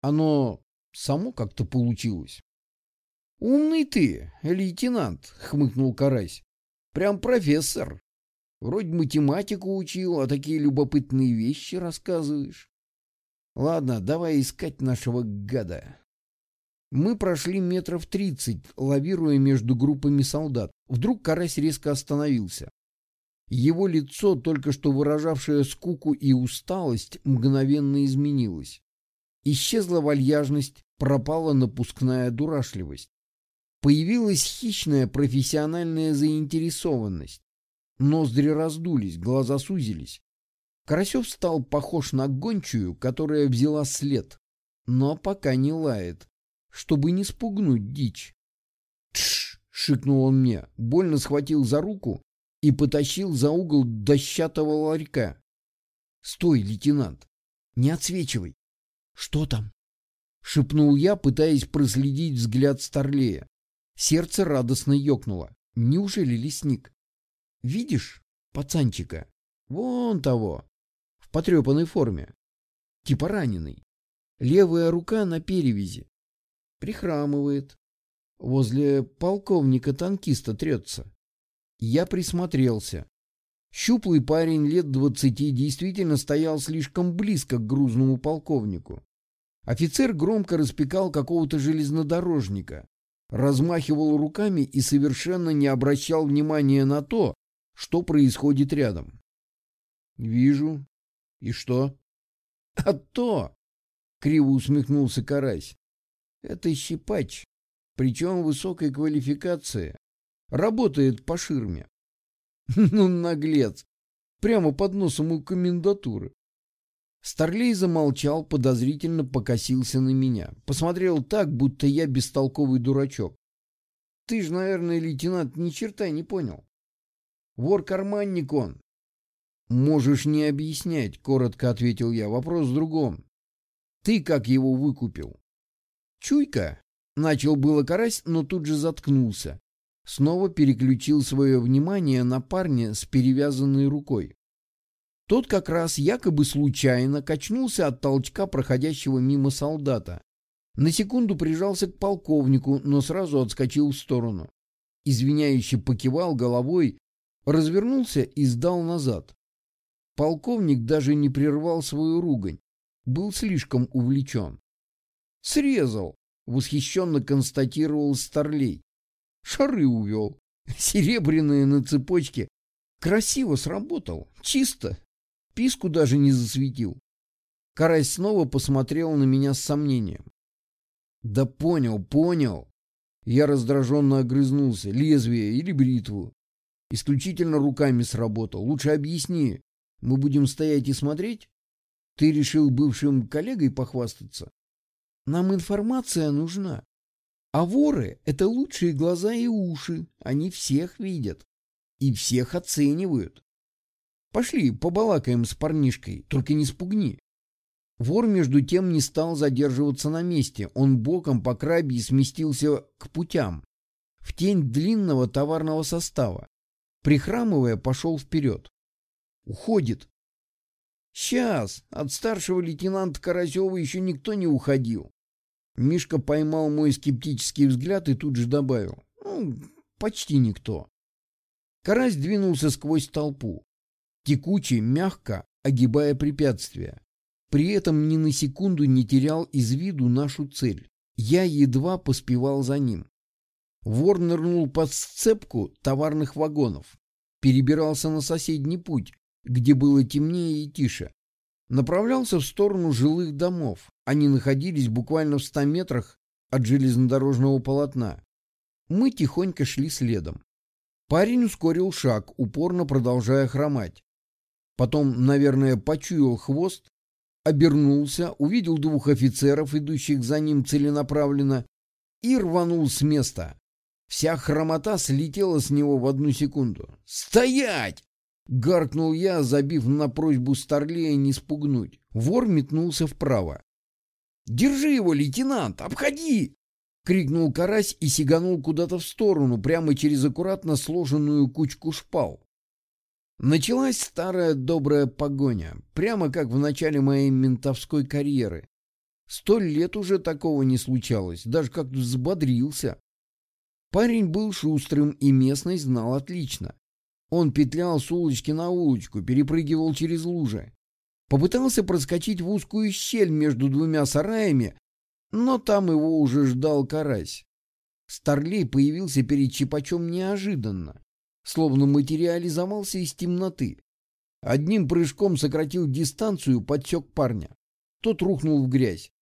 Оно само как-то получилось. «Умный ты, лейтенант», — хмыкнул Карась. «Прям профессор. Вроде математику учил, а такие любопытные вещи рассказываешь. Ладно, давай искать нашего гада». Мы прошли метров тридцать, лавируя между группами солдат. Вдруг Карась резко остановился. Его лицо, только что выражавшее скуку и усталость, мгновенно изменилось. Исчезла вальяжность, пропала напускная дурашливость. Появилась хищная профессиональная заинтересованность. Ноздри раздулись, глаза сузились. Карасев стал похож на гончую, которая взяла след, но пока не лает, чтобы не спугнуть дичь. «Тш!» — шикнул он мне, больно схватил за руку и потащил за угол дощатого ларька. «Стой, лейтенант! Не отсвечивай!» «Что там?» — шепнул я, пытаясь проследить взгляд Старлея. Сердце радостно ёкнуло. Неужели лесник? «Видишь пацанчика? Вон того, в потрепанной форме. Типа раненый. Левая рука на перевязи. Прихрамывает. Возле полковника-танкиста трется. Я присмотрелся. Щуплый парень лет двадцати действительно стоял слишком близко к грузному полковнику. Офицер громко распекал какого-то железнодорожника, размахивал руками и совершенно не обращал внимания на то, что происходит рядом. «Вижу. И что?» «А то!» — криво усмехнулся Карась. «Это щипач, причем высокой квалификации. Работает по ширме. Ну, наглец. Прямо под носом у комендатуры. Старлей замолчал, подозрительно покосился на меня. Посмотрел так, будто я бестолковый дурачок. Ты ж, наверное, лейтенант, ни черта не понял. Вор-карманник он. Можешь не объяснять, коротко ответил я. Вопрос в другом. Ты как его выкупил? Чуйка? Начал было карась, но тут же заткнулся снова переключил свое внимание на парня с перевязанной рукой. Тот как раз якобы случайно качнулся от толчка проходящего мимо солдата. На секунду прижался к полковнику, но сразу отскочил в сторону. Извиняюще покивал головой, развернулся и сдал назад. Полковник даже не прервал свою ругань. Был слишком увлечен. «Срезал!» — восхищенно констатировал Старлей. Шары увел. Серебряные на цепочке. Красиво сработал. Чисто. Писку даже не засветил. Карась снова посмотрел на меня с сомнением. Да понял, понял. Я раздраженно огрызнулся. Лезвие или бритву. Исключительно руками сработал. Лучше объясни. Мы будем стоять и смотреть? Ты решил бывшим коллегой похвастаться? Нам информация нужна. А воры — это лучшие глаза и уши. Они всех видят. И всех оценивают. Пошли, побалакаем с парнишкой, только не спугни. Вор, между тем, не стал задерживаться на месте. Он боком по крабе сместился к путям, в тень длинного товарного состава. Прихрамывая, пошел вперед. Уходит. Сейчас, от старшего лейтенанта Карасева еще никто не уходил. Мишка поймал мой скептический взгляд и тут же добавил. Ну, почти никто. Карась двинулся сквозь толпу, текуче, мягко, огибая препятствия. При этом ни на секунду не терял из виду нашу цель. Я едва поспевал за ним. Вор нырнул под сцепку товарных вагонов, перебирался на соседний путь, где было темнее и тише, направлялся в сторону жилых домов. Они находились буквально в ста метрах от железнодорожного полотна. Мы тихонько шли следом. Парень ускорил шаг, упорно продолжая хромать. Потом, наверное, почуял хвост, обернулся, увидел двух офицеров, идущих за ним целенаправленно, и рванул с места. Вся хромота слетела с него в одну секунду. «Стоять!» Гаркнул я, забив на просьбу Старлея не спугнуть. Вор метнулся вправо. «Держи его, лейтенант! Обходи!» — крикнул карась и сиганул куда-то в сторону, прямо через аккуратно сложенную кучку шпал. Началась старая добрая погоня, прямо как в начале моей ментовской карьеры. Сто лет уже такого не случалось, даже как-то взбодрился. Парень был шустрым и местность знал отлично. Он петлял с улочки на улочку, перепрыгивал через лужи. Попытался проскочить в узкую щель между двумя сараями, но там его уже ждал карась. Старлей появился перед Чипачом неожиданно, словно материализовался из темноты. Одним прыжком сократил дистанцию, подсек парня. Тот рухнул в грязь.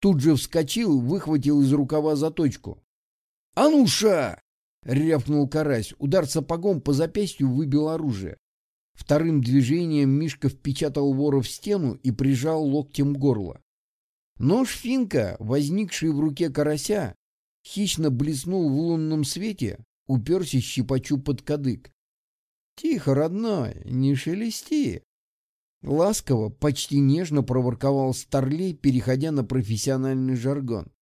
Тут же вскочил, выхватил из рукава заточку. «Ануша!» — рявкнул карась. Удар сапогом по запястью выбил оружие. Вторым движением Мишка впечатал вора в стену и прижал локтем горло. Нож финка, возникший в руке карася, хищно блеснул в лунном свете, уперся щипачу под кадык. «Тихо, родной, не шелести!» Ласково, почти нежно проворковал Старлей, переходя на профессиональный жаргон.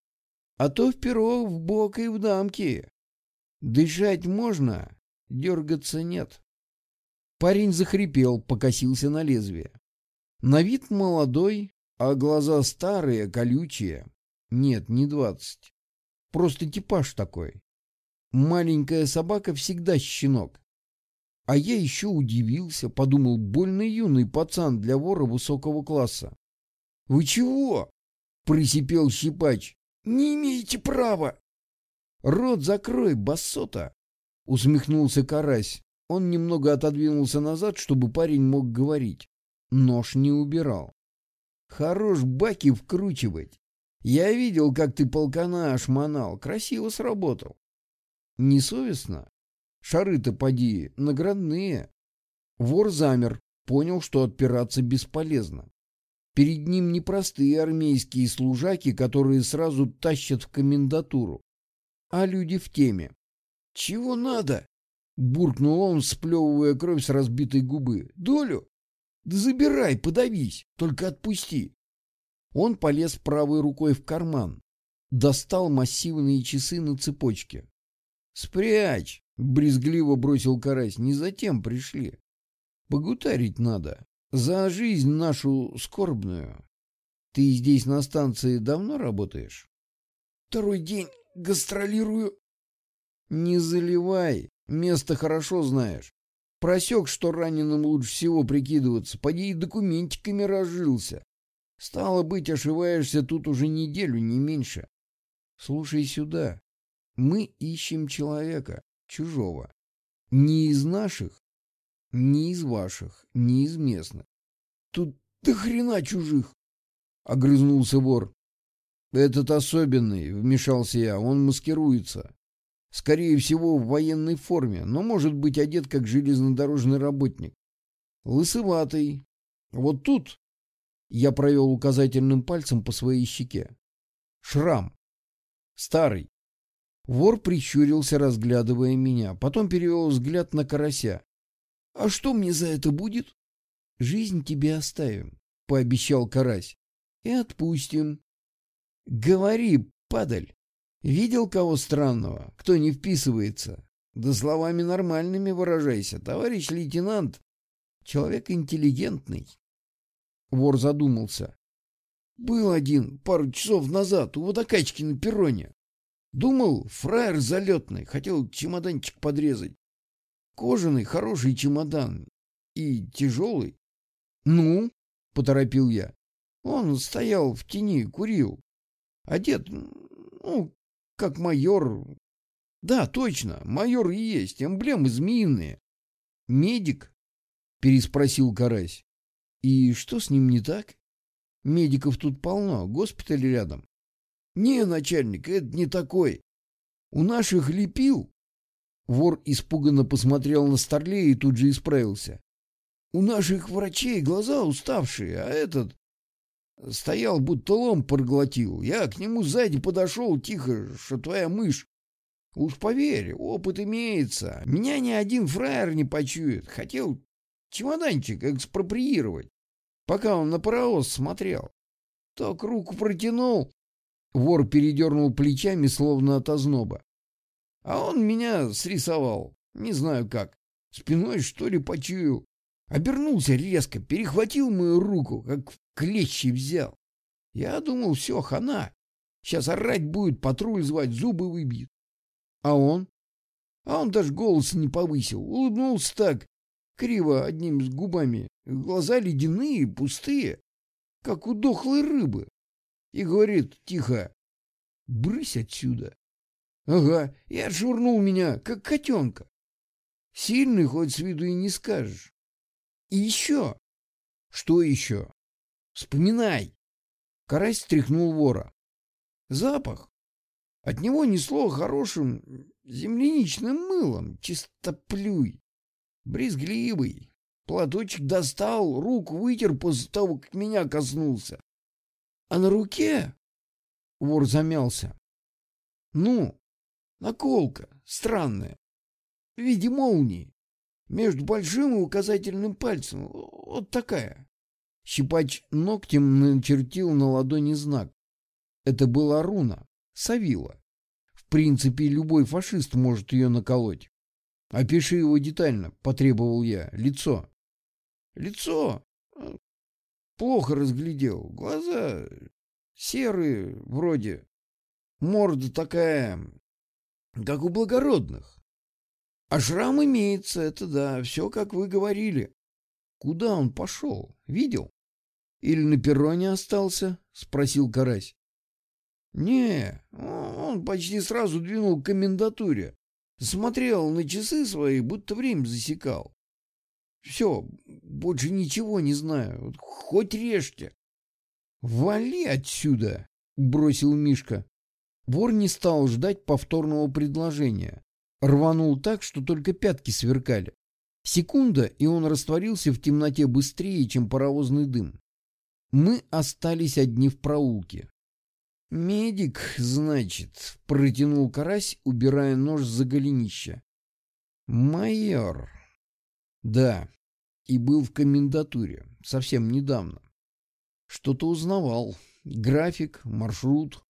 «А то в перо, в бок и в дамки. Дышать можно, дергаться нет». Парень захрипел, покосился на лезвие. На вид молодой, а глаза старые, колючие. Нет, не двадцать. Просто типаж такой. Маленькая собака всегда щенок. А я еще удивился, подумал, больно юный пацан для вора высокого класса. — Вы чего? — присипел щипач. — Не имеете права. — Рот закрой, басота! — усмехнулся карась. Он немного отодвинулся назад, чтобы парень мог говорить. Нож не убирал. Хорош баки вкручивать. Я видел, как ты полкана ошмонал. Красиво сработал. Несовестно? Шары-то поди, наградные. Вор замер, понял, что отпираться бесполезно. Перед ним не простые армейские служаки, которые сразу тащат в комендатуру, а люди в теме. «Чего надо?» — буркнул он, сплевывая кровь с разбитой губы. «Долю? Да забирай, подавись, только отпусти. Он полез правой рукой в карман, достал массивные часы на цепочке. «Спрячь!» — брезгливо бросил карась. «Не затем пришли. Погутарить надо. За жизнь нашу скорбную. Ты здесь на станции давно работаешь?» «Второй день гастролирую». «Не заливай, место хорошо знаешь. Просек, что раненым лучше всего прикидываться, поди и документиками разжился. Стало быть, ошиваешься тут уже неделю, не меньше. Слушай сюда. Мы ищем человека, чужого. Не из наших, не из ваших, не из местных. Тут до хрена чужих, — огрызнулся вор. Этот особенный, — вмешался я, — он маскируется. Скорее всего, в военной форме, но может быть одет как железнодорожный работник. Лысыватый. Вот тут я провел указательным пальцем по своей щеке. Шрам. Старый. Вор прищурился, разглядывая меня. Потом перевел взгляд на карася. «А что мне за это будет?» «Жизнь тебе оставим», — пообещал карась. «И отпустим». «Говори, падаль». Видел кого странного, кто не вписывается? Да словами нормальными выражайся, товарищ лейтенант. Человек интеллигентный. Вор задумался. Был один пару часов назад у водокачки на перроне. Думал, фраер залетный, хотел чемоданчик подрезать. Кожаный, хороший чемодан. И тяжелый. Ну, поторопил я. Он стоял в тени, курил. Одет, ну, как майор. Да, точно, майор и есть, эмблемы змеиные. Медик? Переспросил Карась. И что с ним не так? Медиков тут полно, госпиталь рядом. Не, начальник, это не такой. У наших лепил. Вор испуганно посмотрел на Старлея и тут же исправился. У наших врачей глаза уставшие, а этот Стоял, будто лом проглотил. Я к нему сзади подошел тихо, что твоя мышь. Уж поверь, опыт имеется. Меня ни один фраер не почует. Хотел чемоданчик экспроприировать, пока он на паровоз смотрел. Так руку протянул. Вор передернул плечами, словно от озноба. А он меня срисовал. Не знаю как. Спиной, что ли, почуял. Обернулся резко, перехватил мою руку, как клещи взял. Я думал, все, хана. Сейчас орать будет, патруль звать, зубы выбьет. А он? А он даже голос не повысил. Улыбнулся так, криво одним с губами. Глаза ледяные, пустые, как у дохлой рыбы. И говорит тихо, брысь отсюда. Ага, и отшвырнул меня, как котенка. Сильный хоть с виду и не скажешь. И еще. Что еще? Вспоминай. Карась стряхнул вора. Запах. От него несло хорошим земляничным мылом, чистоплюй, брезгливый. Платочек достал, руку вытер после того, как меня коснулся. А на руке вор замялся. Ну, наколка странная, в виде молнии, между большим и указательным пальцем, вот такая. Щипач ногтем начертил на ладони знак. Это была руна, Савила. В принципе, любой фашист может ее наколоть. Опиши его детально, потребовал я. Лицо. Лицо. Плохо разглядел. Глаза серые вроде. Морда такая, как у благородных. А шрам имеется, это да, все, как вы говорили. Куда он пошел? Видел? Или на перроне остался? Спросил Карась. Не, он почти сразу двинул к комендатуре. Смотрел на часы свои, будто время засекал. Все, больше ничего не знаю. Хоть режьте. Вали отсюда, бросил Мишка. Вор не стал ждать повторного предложения. Рванул так, что только пятки сверкали. Секунда, и он растворился в темноте быстрее, чем паровозный дым. Мы остались одни в проулке. «Медик, значит», — протянул карась, убирая нож за голенище. «Майор». «Да, и был в комендатуре, совсем недавно. Что-то узнавал. График, маршрут.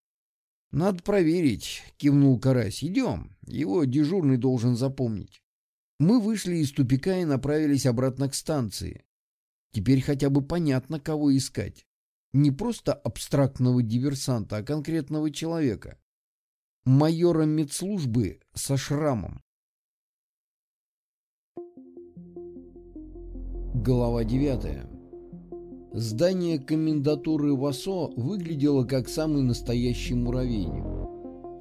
Надо проверить», — кивнул карась. «Идем, его дежурный должен запомнить». Мы вышли из тупика и направились обратно к станции. Теперь хотя бы понятно, кого искать. Не просто абстрактного диверсанта, а конкретного человека. Майора медслужбы со шрамом. Глава 9. Здание комендатуры ВАСО выглядело как самый настоящий муравейник.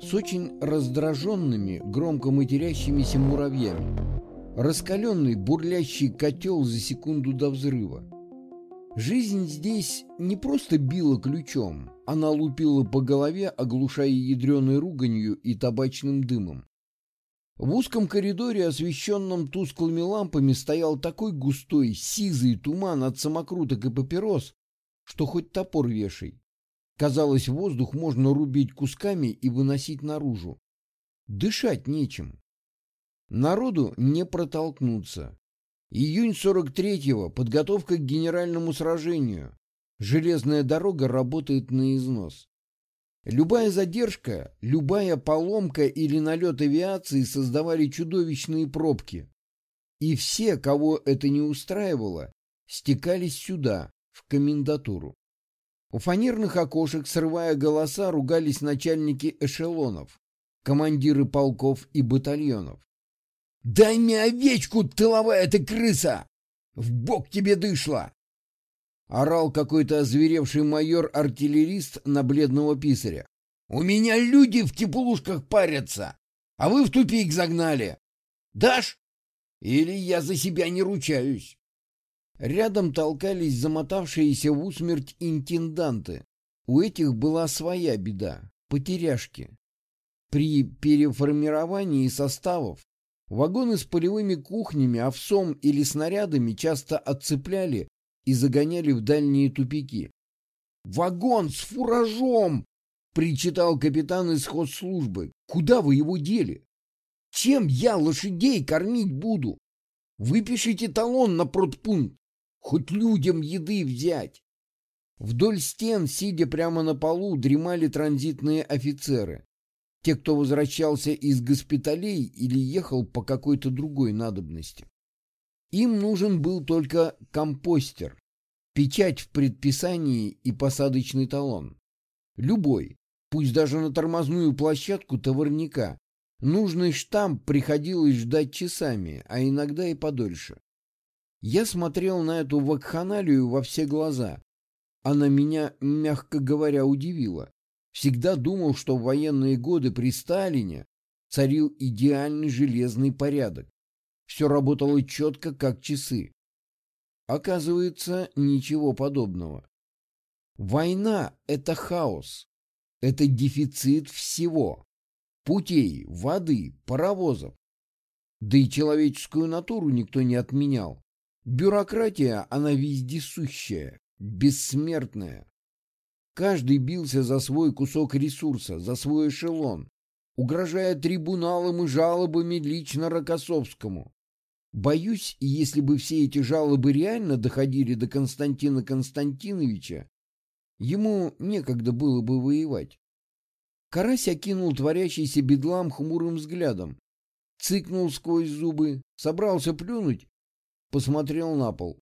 С очень раздраженными, громко матерящимися муравьями. Раскаленный, бурлящий котел за секунду до взрыва. Жизнь здесь не просто била ключом, она лупила по голове, оглушая ядреной руганью и табачным дымом. В узком коридоре, освещенном тусклыми лампами, стоял такой густой, сизый туман от самокруток и папирос, что хоть топор вешай. Казалось, воздух можно рубить кусками и выносить наружу. Дышать нечем. Народу не протолкнуться. Июнь 43-го. Подготовка к генеральному сражению. Железная дорога работает на износ. Любая задержка, любая поломка или налет авиации создавали чудовищные пробки. И все, кого это не устраивало, стекались сюда, в комендатуру. У фанерных окошек, срывая голоса, ругались начальники эшелонов, командиры полков и батальонов. «Дай мне овечку, тыловая ты крыса! В бок тебе дышла!» Орал какой-то озверевший майор-артиллерист на бледного писаря. «У меня люди в теплушках парятся, а вы в тупик загнали. Дашь? Или я за себя не ручаюсь?» Рядом толкались замотавшиеся в усмерть интенданты. У этих была своя беда — потеряшки. При переформировании составов Вагоны с полевыми кухнями, овсом или снарядами часто отцепляли и загоняли в дальние тупики. «Вагон с фуражом!» — причитал капитан из хозслужбы. «Куда вы его дели? Чем я лошадей кормить буду? Выпишите талон на продпункт, хоть людям еды взять». Вдоль стен, сидя прямо на полу, дремали транзитные офицеры. Те, кто возвращался из госпиталей или ехал по какой-то другой надобности. Им нужен был только компостер. Печать в предписании и посадочный талон. Любой, пусть даже на тормозную площадку товарника. Нужный штамп приходилось ждать часами, а иногда и подольше. Я смотрел на эту вакханалию во все глаза. Она меня, мягко говоря, удивила. Всегда думал, что в военные годы при Сталине царил идеальный железный порядок. Все работало четко, как часы. Оказывается, ничего подобного. Война — это хаос. Это дефицит всего. Путей, воды, паровозов. Да и человеческую натуру никто не отменял. Бюрократия, она вездесущая, бессмертная. Каждый бился за свой кусок ресурса, за свой эшелон, угрожая трибуналам и жалобами лично Рокоссовскому. Боюсь, если бы все эти жалобы реально доходили до Константина Константиновича, ему некогда было бы воевать. Карась окинул творящийся бедлам хмурым взглядом, цыкнул сквозь зубы, собрался плюнуть, посмотрел на пол,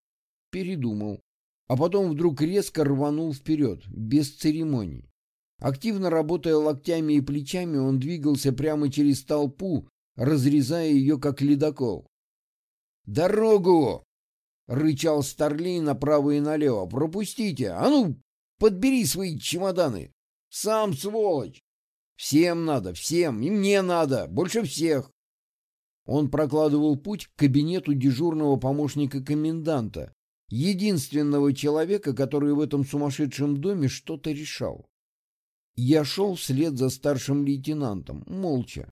передумал, а потом вдруг резко рванул вперед, без церемоний. Активно работая локтями и плечами, он двигался прямо через толпу, разрезая ее как ледокол. «Дорогу!» — рычал Старлей направо и налево. «Пропустите! А ну, подбери свои чемоданы! Сам, сволочь! Всем надо, всем, и мне надо, больше всех!» Он прокладывал путь к кабинету дежурного помощника коменданта, единственного человека, который в этом сумасшедшем доме что-то решал. Я шел вслед за старшим лейтенантом, молча.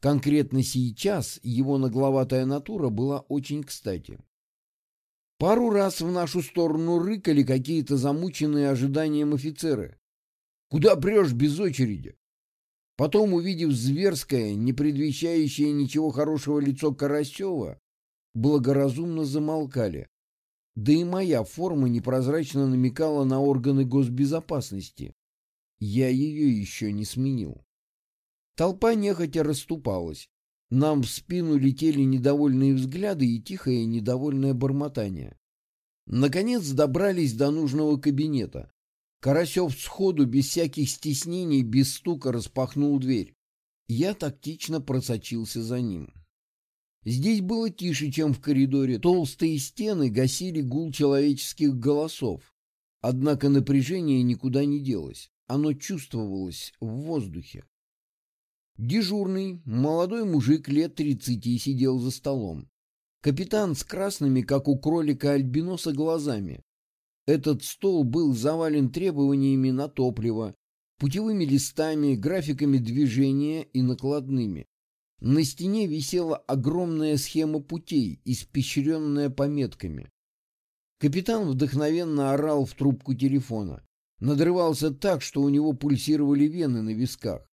Конкретно сейчас его нагловатая натура была очень кстати. Пару раз в нашу сторону рыкали какие-то замученные ожиданием офицеры. «Куда прешь без очереди?» Потом, увидев зверское, не предвещающее ничего хорошего лицо Карасева, благоразумно замолкали. Да и моя форма непрозрачно намекала на органы госбезопасности. Я ее еще не сменил. Толпа нехотя расступалась. Нам в спину летели недовольные взгляды и тихое недовольное бормотание. Наконец добрались до нужного кабинета. Карасев сходу, без всяких стеснений, без стука распахнул дверь. Я тактично просочился за ним. Здесь было тише, чем в коридоре. Толстые стены гасили гул человеческих голосов. Однако напряжение никуда не делось. Оно чувствовалось в воздухе. Дежурный, молодой мужик лет тридцати сидел за столом. Капитан с красными, как у кролика альбиноса, глазами. Этот стол был завален требованиями на топливо, путевыми листами, графиками движения и накладными. На стене висела огромная схема путей, испещренная пометками. Капитан вдохновенно орал в трубку телефона. Надрывался так, что у него пульсировали вены на висках.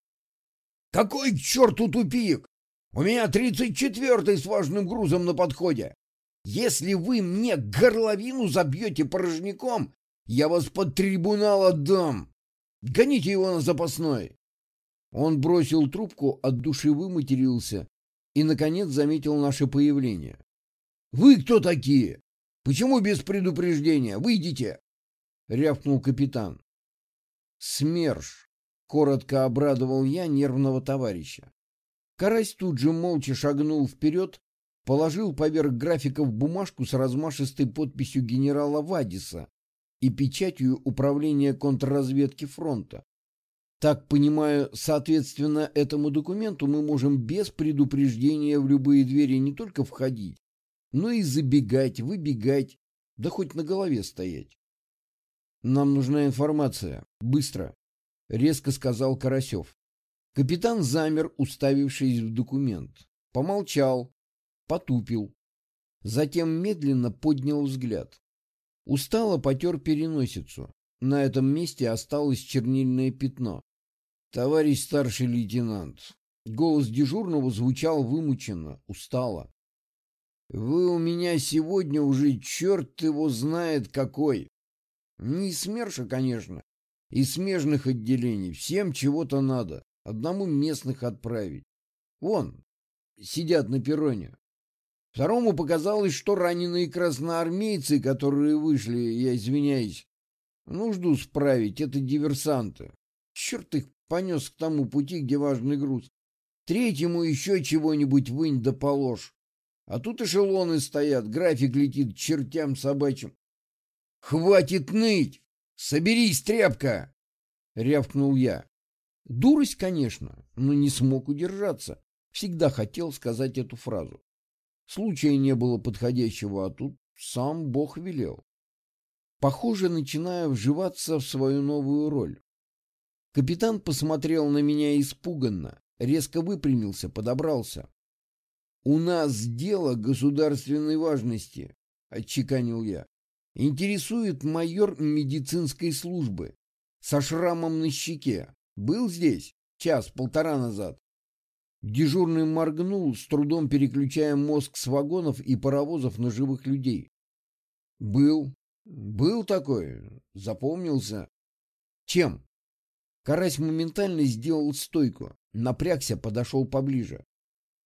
Какой к черту тупик? У меня тридцать четвертый с важным грузом на подходе. Если вы мне горловину забьете порожняком, я вас под трибунал отдам. Гоните его на запасной. Он бросил трубку, от души выматерился и, наконец, заметил наше появление. «Вы кто такие? Почему без предупреждения? Выйдите!» — рявкнул капитан. «СМЕРШ!» Коротко обрадовал я нервного товарища. Карась тут же молча шагнул вперед, положил поверх графиков бумажку с размашистой подписью генерала Вадиса и печатью Управления контрразведки фронта. Так понимаю, соответственно, этому документу мы можем без предупреждения в любые двери не только входить, но и забегать, выбегать, да хоть на голове стоять. Нам нужна информация. Быстро. — резко сказал Карасев. Капитан замер, уставившись в документ. Помолчал, потупил. Затем медленно поднял взгляд. Устало потер переносицу. На этом месте осталось чернильное пятно. «Товарищ старший лейтенант!» Голос дежурного звучал вымученно, устало. «Вы у меня сегодня уже черт его знает какой. Не СМЕРШа, конечно, и смежных отделений. Всем чего-то надо. Одному местных отправить. Вон, сидят на перроне. Второму показалось, что раненые красноармейцы, которые вышли, я извиняюсь, нужду справить, это диверсанты. Черт их понес к тому пути, где важный груз. Третьему еще чего-нибудь вынь да положь. А тут эшелоны стоят, график летит чертям собачьим. «Хватит ныть! Соберись, тряпка!» — рявкнул я. Дурость, конечно, но не смог удержаться. Всегда хотел сказать эту фразу. Случая не было подходящего, а тут сам Бог велел. Похоже, начинаю вживаться в свою новую роль. Капитан посмотрел на меня испуганно, резко выпрямился, подобрался. «У нас дело государственной важности», — отчеканил я. «Интересует майор медицинской службы со шрамом на щеке. Был здесь час-полтора назад. Дежурный моргнул, с трудом переключая мозг с вагонов и паровозов на живых людей. Был. Был такой. Запомнился. Чем? Карась моментально сделал стойку. Напрягся, подошел поближе.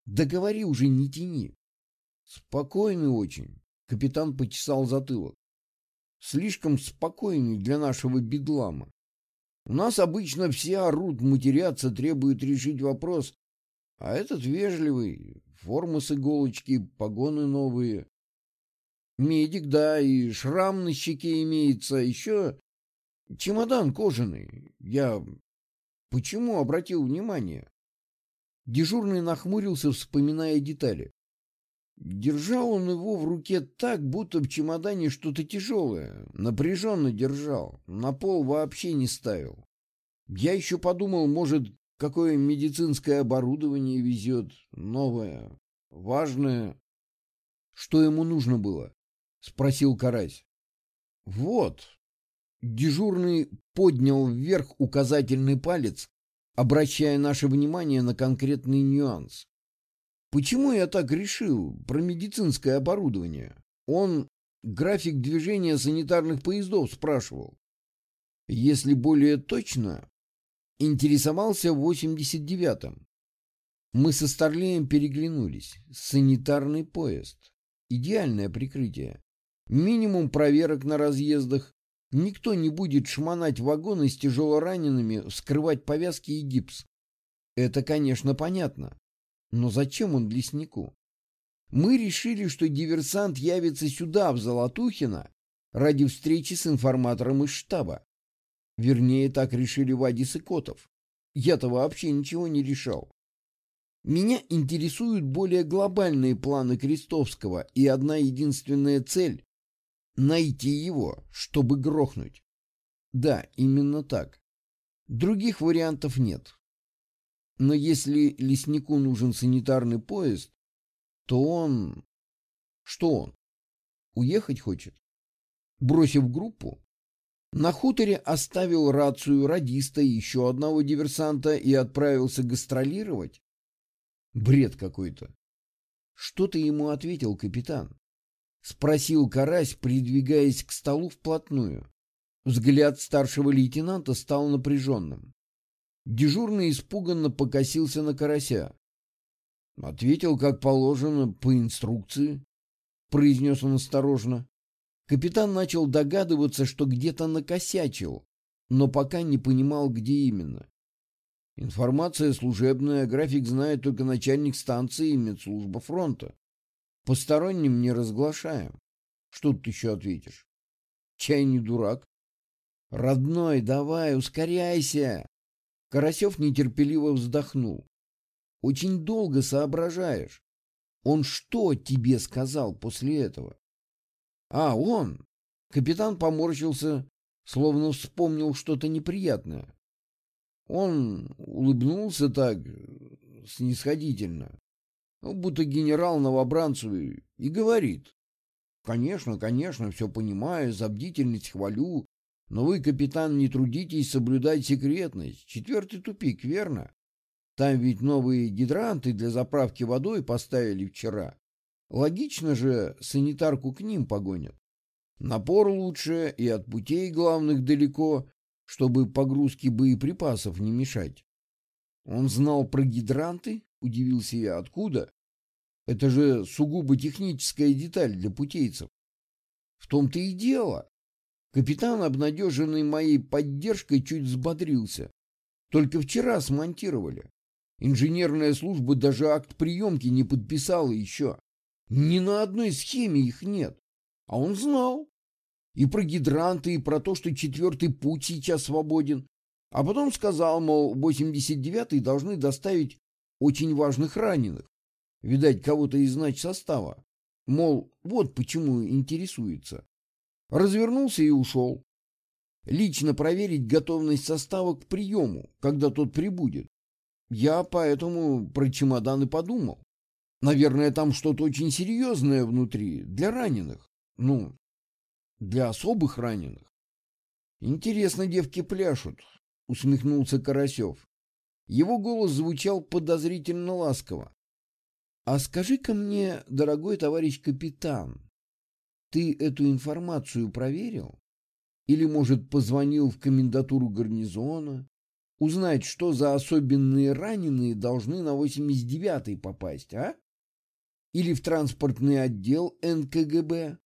Да уже, не тяни. Спокойный очень. Капитан почесал затылок. Слишком спокойный для нашего бедлама. У нас обычно все орут, матерятся, требуют решить вопрос, а этот вежливый, форма с иголочки, погоны новые. Медик, да, и шрам на щеке имеется, еще чемодан кожаный. Я почему обратил внимание? Дежурный нахмурился, вспоминая детали. Держал он его в руке так, будто в чемодане что-то тяжелое. Напряженно держал. На пол вообще не ставил. Я еще подумал, может, какое медицинское оборудование везет, новое, важное. Что ему нужно было? Спросил Карась. Вот. Дежурный поднял вверх указательный палец, обращая наше внимание на конкретный нюанс. Почему я так решил про медицинское оборудование? Он график движения санитарных поездов спрашивал. Если более точно, Интересовался в 89-м. Мы со Старлеем переглянулись. Санитарный поезд. Идеальное прикрытие. Минимум проверок на разъездах. Никто не будет шмонать вагоны с тяжелоранеными, вскрывать повязки и гипс. Это, конечно, понятно. Но зачем он леснику? Мы решили, что диверсант явится сюда, в Золотухино, ради встречи с информатором из штаба. Вернее, так решили Вадис и Котов. Я-то вообще ничего не решал. Меня интересуют более глобальные планы Крестовского и одна единственная цель — найти его, чтобы грохнуть. Да, именно так. Других вариантов нет. Но если леснику нужен санитарный поезд, то он... Что он? Уехать хочет? Бросив группу? На хуторе оставил рацию радиста и еще одного диверсанта и отправился гастролировать? Бред какой-то. Что ты ему ответил, капитан? Спросил Карась, придвигаясь к столу вплотную. Взгляд старшего лейтенанта стал напряженным. Дежурный испуганно покосился на Карася. Ответил, как положено, по инструкции, произнес он осторожно. Капитан начал догадываться, что где-то накосячил, но пока не понимал, где именно. Информация служебная, график знает только начальник станции и медслужба фронта. Посторонним не разглашаем. Что тут еще ответишь? Чай не дурак. Родной, давай, ускоряйся. Карасев нетерпеливо вздохнул. Очень долго соображаешь. Он что тебе сказал после этого? А, он! Капитан поморщился, словно вспомнил что-то неприятное. Он улыбнулся так снисходительно, будто генерал новобранцу, и говорит. «Конечно, конечно, все понимаю, за бдительность хвалю, но вы, капитан, не трудитесь соблюдать секретность. Четвертый тупик, верно? Там ведь новые гидранты для заправки водой поставили вчера. Логично же, санитарку к ним погонят. Напор лучше и от путей главных далеко, чтобы погрузке боеприпасов не мешать. Он знал про гидранты? Удивился я. Откуда? Это же сугубо техническая деталь для путейцев. В том-то и дело. Капитан, обнадеженный моей поддержкой, чуть взбодрился. Только вчера смонтировали. Инженерная служба даже акт приемки не подписала еще. Ни на одной схеме их нет. А он знал. И про гидранты, и про то, что четвертый путь сейчас свободен. А потом сказал, мол, 89-й должны доставить очень важных раненых. Видать, кого-то из состава. Мол, вот почему интересуется. Развернулся и ушел. Лично проверить готовность состава к приему, когда тот прибудет. Я поэтому про чемодан и подумал. Наверное, там что-то очень серьезное внутри, для раненых. Ну, для особых раненых. Интересно, девки пляшут, усмехнулся Карасев. Его голос звучал подозрительно ласково. А скажи-ка мне, дорогой товарищ капитан, ты эту информацию проверил? Или, может, позвонил в комендатуру гарнизона? Узнать, что за особенные раненые должны на 89-й попасть, а? Или в транспортный отдел НКГБ?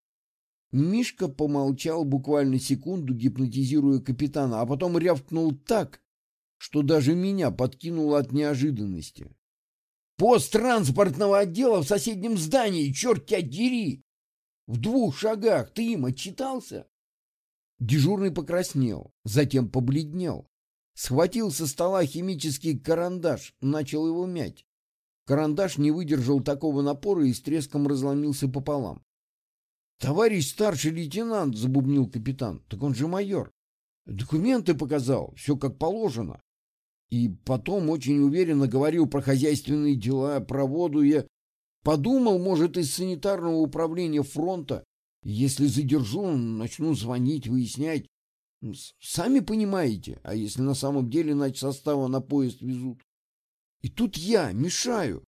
Мишка помолчал буквально секунду, гипнотизируя капитана, а потом рявкнул так, что даже меня подкинуло от неожиданности. «Пост транспортного отдела в соседнем здании, черт тебя дери! В двух шагах ты им отчитался?» Дежурный покраснел, затем побледнел. Схватил со стола химический карандаш, начал его мять. Карандаш не выдержал такого напора и с треском разломился пополам. «Товарищ старший лейтенант», — забубнил капитан, — «так он же майор. Документы показал, все как положено. И потом очень уверенно говорил про хозяйственные дела, про воду. Я подумал, может, из санитарного управления фронта. Если задержу, начну звонить, выяснять. Сами понимаете, а если на самом деле нач состава на поезд везут? И тут я мешаю.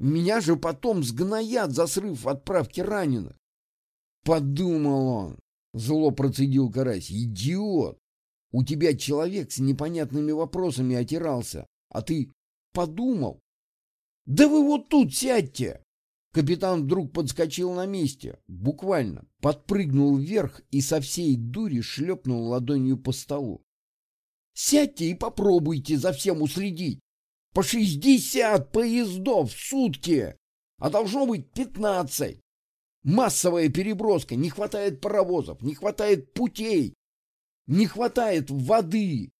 Меня же потом сгноят за срыв отправки раненых. Подумал он. Зло процедил Карась. Идиот! У тебя человек с непонятными вопросами отирался, а ты подумал? Да вы вот тут сядьте! Капитан вдруг подскочил на месте, буквально подпрыгнул вверх и со всей дури шлепнул ладонью по столу. Сядьте и попробуйте за всем уследить. По шестьдесят поездов в сутки, а должно быть пятнадцать. Массовая переброска, не хватает паровозов, не хватает путей, не хватает воды.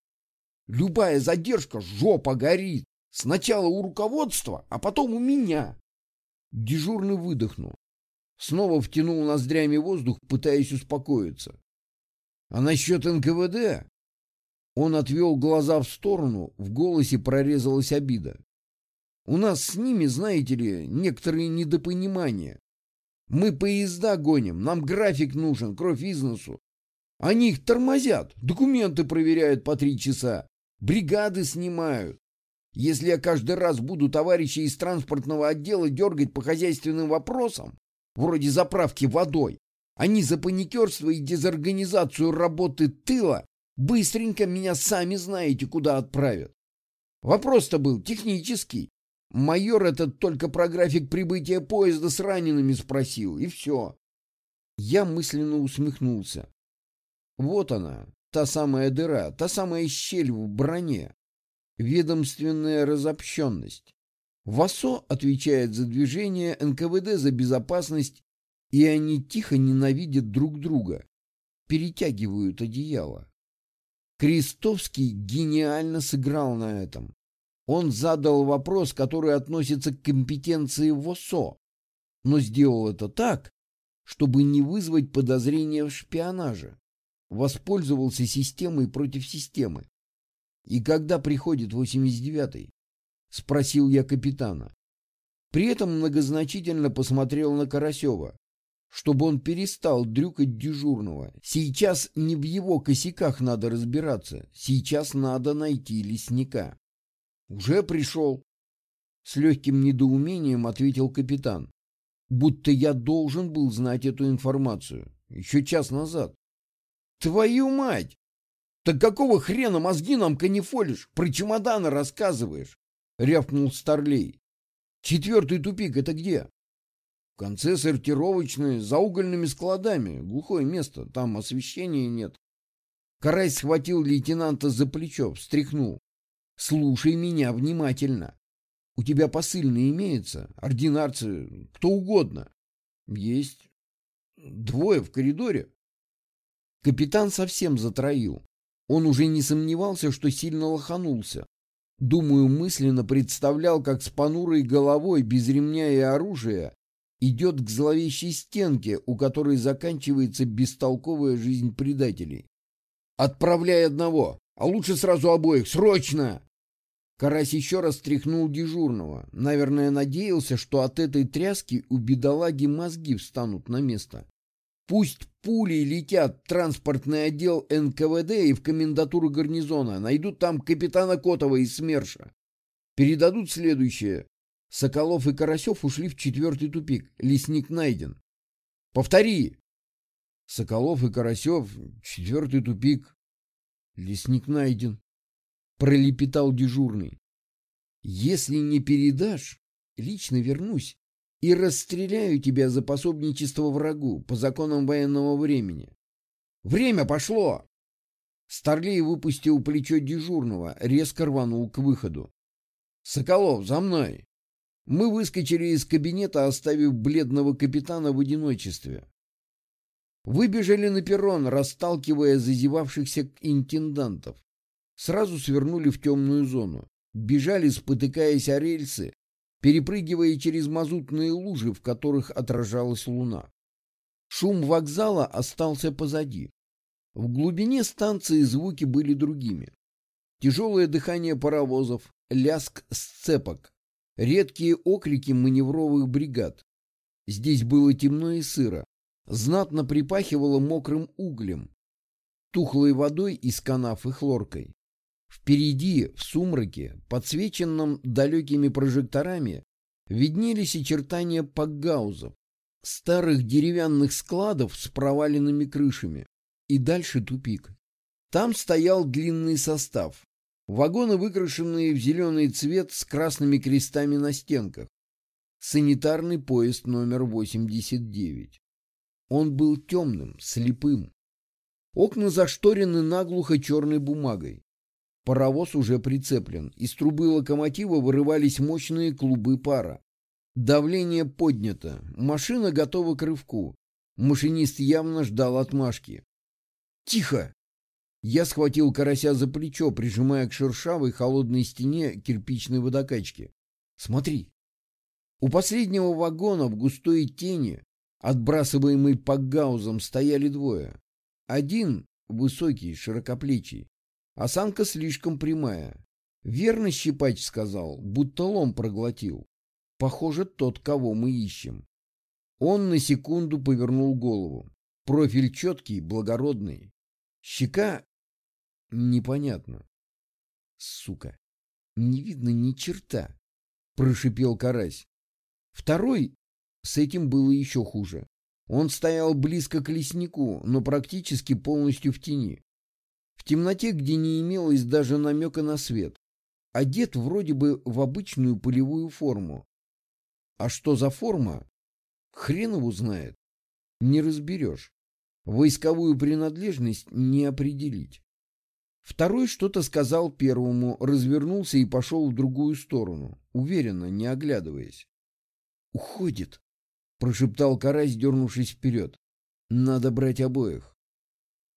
Любая задержка, жопа горит. Сначала у руководства, а потом у меня. Дежурный выдохнул. Снова втянул ноздрями воздух, пытаясь успокоиться. А насчет НКВД? Он отвел глаза в сторону, в голосе прорезалась обида. У нас с ними, знаете ли, некоторые недопонимания. Мы поезда гоним, нам график нужен, кровь из. Они их тормозят, документы проверяют по три часа, бригады снимают. Если я каждый раз буду товарищей из транспортного отдела дергать по хозяйственным вопросам, вроде заправки водой, они за паникерство и дезорганизацию работы тыла быстренько меня сами знаете, куда отправят. Вопрос-то был технический. Майор этот только про график прибытия поезда с ранеными спросил, и все. Я мысленно усмехнулся. Вот она, та самая дыра, та самая щель в броне ведомственная разобщенность. ВАСО отвечает за движение, НКВД за безопасность, и они тихо ненавидят друг друга, перетягивают одеяло. Крестовский гениально сыграл на этом. Он задал вопрос, который относится к компетенции ВОСО, но сделал это так, чтобы не вызвать подозрения в шпионаже. Воспользовался системой против системы. «И когда приходит 89-й?» — спросил я капитана. При этом многозначительно посмотрел на Карасева, чтобы он перестал дрюкать дежурного. Сейчас не в его косяках надо разбираться, сейчас надо найти лесника. «Уже пришел», — с легким недоумением ответил капитан, будто я должен был знать эту информацию еще час назад. «Твою мать! Так какого хрена мозги нам канифолишь, про чемоданы рассказываешь? Рявкнул Старлей. Четвертый тупик это где? конце сортировочной, за угольными складами. Глухое место, там освещения нет. Карась схватил лейтенанта за плечо, встряхнул. «Слушай меня внимательно. У тебя посыльные имеются, ординарцы, кто угодно». «Есть. Двое в коридоре». Капитан совсем затроил. Он уже не сомневался, что сильно лоханулся. Думаю, мысленно представлял, как с понурой головой, без ремня и оружия, идет к зловещей стенке, у которой заканчивается бестолковая жизнь предателей. «Отправляй одного, а лучше сразу обоих, срочно!» Карась еще раз тряхнул дежурного. Наверное, надеялся, что от этой тряски у бедолаги мозги встанут на место. Пусть пули летят в транспортный отдел НКВД и в комендатуру гарнизона. Найдут там капитана Котова из СМЕРШа. Передадут следующее. Соколов и Карасев ушли в четвертый тупик. Лесник найден. Повтори. Соколов и Карасев, четвертый тупик. Лесник найден. Пролепетал дежурный. Если не передашь, лично вернусь и расстреляю тебя за пособничество врагу по законам военного времени. Время пошло!» Старлей выпустил плечо дежурного, резко рванул к выходу. «Соколов, за мной!» Мы выскочили из кабинета, оставив бледного капитана в одиночестве. Выбежали на перрон, расталкивая зазевавшихся интендантов. Сразу свернули в темную зону. Бежали, спотыкаясь о рельсы, перепрыгивая через мазутные лужи, в которых отражалась луна. Шум вокзала остался позади. В глубине станции звуки были другими. Тяжелое дыхание паровозов, ляск сцепок, редкие окрики маневровых бригад. Здесь было темно и сыро, знатно припахивало мокрым углем, тухлой водой из канав и хлоркой. Впереди, в сумраке, подсвеченном далекими прожекторами, виднелись очертания пакгаузов, старых деревянных складов с проваленными крышами. И дальше тупик. Там стоял длинный состав. Вагоны, выкрашенные в зеленый цвет с красными крестами на стенках. Санитарный поезд номер 89. Он был темным, слепым. Окна зашторены наглухо черной бумагой. Паровоз уже прицеплен. Из трубы локомотива вырывались мощные клубы пара. Давление поднято. Машина готова к рывку. Машинист явно ждал отмашки. «Тихо!» Я схватил карася за плечо, прижимая к шершавой холодной стене кирпичной водокачки. «Смотри!» У последнего вагона в густой тени, отбрасываемый пакгаузом, стояли двое. Один — высокий, широкоплечий, Осанка слишком прямая. Верно щипач сказал, будто лом проглотил. Похоже, тот, кого мы ищем. Он на секунду повернул голову. Профиль четкий, благородный. Щека непонятно. Сука, не видно ни черта, прошипел карась. Второй, с этим было еще хуже. Он стоял близко к леснику, но практически полностью в тени. В темноте, где не имелось даже намека на свет. Одет вроде бы в обычную полевую форму. А что за форма? Хрен его знает. Не разберешь. Войсковую принадлежность не определить. Второй что-то сказал первому, развернулся и пошел в другую сторону, уверенно, не оглядываясь. «Уходит», — прошептал Карась, дернувшись вперед. «Надо брать обоих».